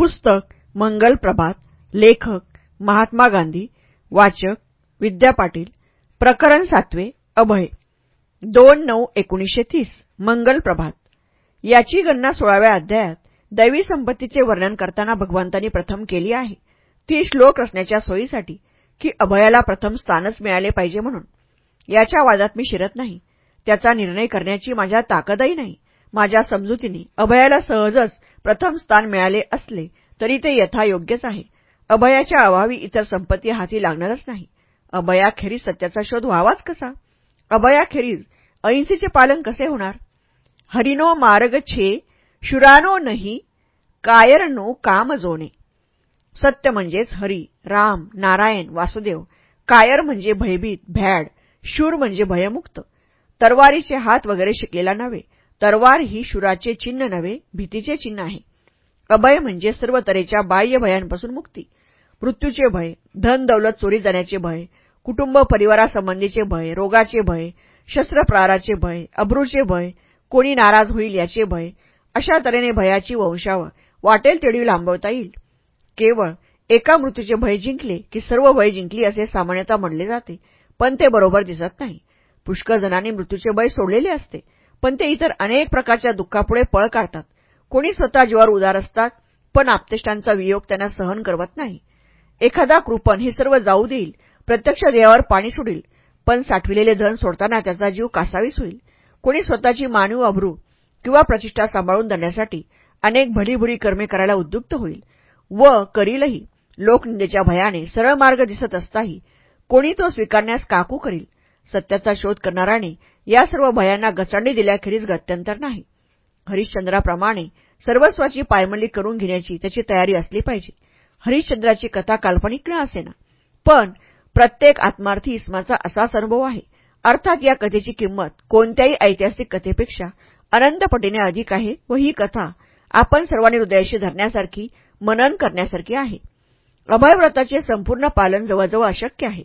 पुस्तक मंगल प्रभात लेखक महात्मा गांधी वाचक विद्या पाटील प्रकरण सातवे अभय. दोन नऊ एकोणीसशे तीस मंगल प्रभात. याची गणना सोळाव्या अध्यायात दैवी संपत्तीचे वर्णन करताना भगवंतांनी प्रथम केली आहे. ती श्लोक रचण्याच्या सोयीसाठी की अभयाला प्रथम स्थानच मिळाले पाहिजे म्हणून. याच्या वादात मी शिरत नाही. त्याचा निर्णय करण्याची माझ्या ताकदही नाही. माझ्या समजुतीने अभयाला सहजच प्रथम स्थान मिळाले असले तरी ते यथायोग्यच आहे. अभयाच्या अभावी इतर संपत्ती हाती लागणारच नाही. अभयाखेरीज सत्याचा शोध व्हावाच कसा? अभयाखेरीज अहिंसेचे पालन कसे होणार? हरिनो मार्ग छे शुरानो नाही कायरनो काम जोणे सत्य म्हणजेच हरी राम नारायण वासुदेव. कायर म्हणजे भयभीत भॅड शूर म्हणजे भयमुक्त. तरवारीचे हात वगैरे शिकलेला नव्हे. तरवार ही शुराचे चिन्ह नव्हे भीतीचे चिन्ह आहे. अभय म्हणजे सर्व तऱ्हेच्या बाह्य भयांपासून मुक्ती. मृत्यूचे भय धन दौलत चोरी जाण्याचे भय कुटुंब परिवारासंबंधीचे भय रोगाचे भय शस्त्रप्रहाराचे भय अब्रूचे भय कोणी नाराज होईल याचे भय अशा तऱ्हेने भयाची वंशावं वाटेल तेवढी लांबवता येईल. केवळ एका मृत्यूचे भय जिंकले की सर्व भय जिंकली असे सामान्यतः म्हणले जाते पण ते बरोबर दिसत नाही. पुष्कळ जणांनी मृत्यूचे भय सोडलेले असते. पण ते इतर अनेक प्रकारच्या दुःखापुढे पळ काढतात. कोणी स्वतः जीवावर उदार असतात पण आपतेष्टांचा वियोग त्यांना सहन करवत नाही. एखादा कृपण हे सर्व जाऊ देईल प्रत्यक्ष देहावर पाणी सोडील पण साठविलेले धन सोडताना त्याचा जीव कासावीस होईल. कोणी स्वतःची मानव अभरू किंवा प्रतिष्ठा सांभाळून धरण्यासाठी अनेक भडीभुडी कर्मे करायला उद्युक्त होईल. व करीलही लोकनिंदेच्या भयाने सरळ मार्ग दिसत असताही कोणी तो स्वीकारण्यास काकू करील. सत्याचा शोध करणाराने या सर्व भयांना घसरणी दिल्याखेरीज गत्यंतर नाही. हरिश्चंद्राप्रमाणे सर्वस्वाची पायमल्ली करून घेण्याची त्याची तयारी असली पाहिजे. हरिश्चंद्राची कथा काल्पनिक न असेना. पण प्रत्येक आत्मार्थी इस्माचा असाच अनुभव आहे. अर्थात या कथेची किंमत कोणत्याही ऐतिहासिक कथेपेक्षा अनंतपटीने अधिक आहे व ही कथा आपण सर्वांनी हृदयाशी धरण्यासारखी मनन करण्यासारखी आहे. अभयव्रताचे संपूर्ण पालन जवळजवळ अशक्य आहे.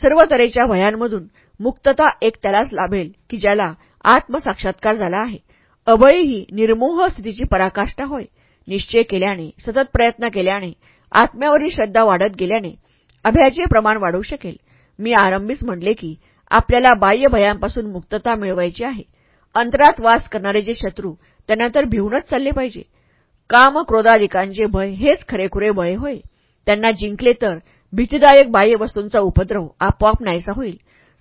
सर्व तऱ्हेच्या भयांमधून मुक्तता एक त्यालाच लाभेल की ज्याला आत्मसाक्षात्कार झाला आहे. अभय ही निर्मोह स्थितीची पराकाष्ठा होय. निश्चय केल्याने सतत प्रयत्न केल्याने आत्म्यावरील श्रद्धा वाढत गेल्याने अभयाचे प्रमाण वाढू शकेल. मी आरंभीच म्हणले की आपल्याला बाह्य भयांपासून मुक्तता मिळवायची आहे. अंतरात वास करणारे जे शत्रू त्यांना तर भिवूनच चालले पाहिजे. काम क्रोधाधिकांचे भय हेच खरेखुरे भय होय. त्यांना जिंकले तर भीतीदायक बाह्य वस्तूंचा उपद्रव आपोआप नाहीसा होईल.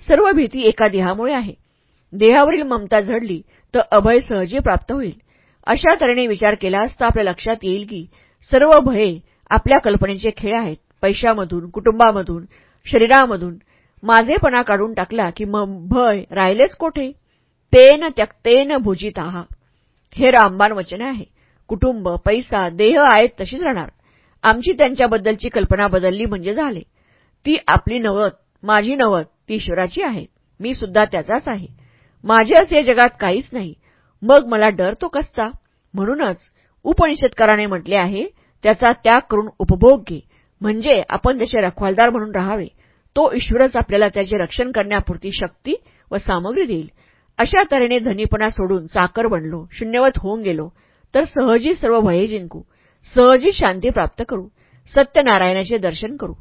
सर्व भीती एका देहामुळे आहे. देहावरील ममता झडली तर अभय सहजी प्राप्त होईल. अशा तऱ्हेने विचार केला असता आपल्या लक्षात येईल की सर्व भये आपल्या कल्पनेचे खेळ आहेत. पैशामधून कुटुंबामधून शरीरामधून. माझेपणा काढून टाकला की मग भय राहिलेच कोठे? तेन त्यक्तेन भुजित. आहा हे रामबाण वचन आहे. कुटुंब पैसा देह आहेत तशीच राहणार. आमची त्यांच्याबद्दलची कल्पना बदलली म्हणजे झाले. ती आपली नवत माझी नवत ती ईश्वराची आहे. मी सुद्धा त्याचाच आहे. माझे असे जगात काहीच नाही. मग मला डर तो कसचा? म्हणूनच उपनिषदकाराने म्हटले आहे त्याचा त्याग करून उपभोग घे. म्हणजे आपण त्याचे रखवालदार म्हणून राहावे. तो ईश्वरच आपल्याला त्याचे रक्षण करण्यापुरती शक्ती व सामग्री देईल. अशा तऱ्हेने धनीपणा सोडून चाकर बनलो शून्यवत होऊन गेलो. तर सहजी सर्व भये जिंकू. सहजी शांती प्राप्त करू. सत्यनारायणाचे दर्शन करू.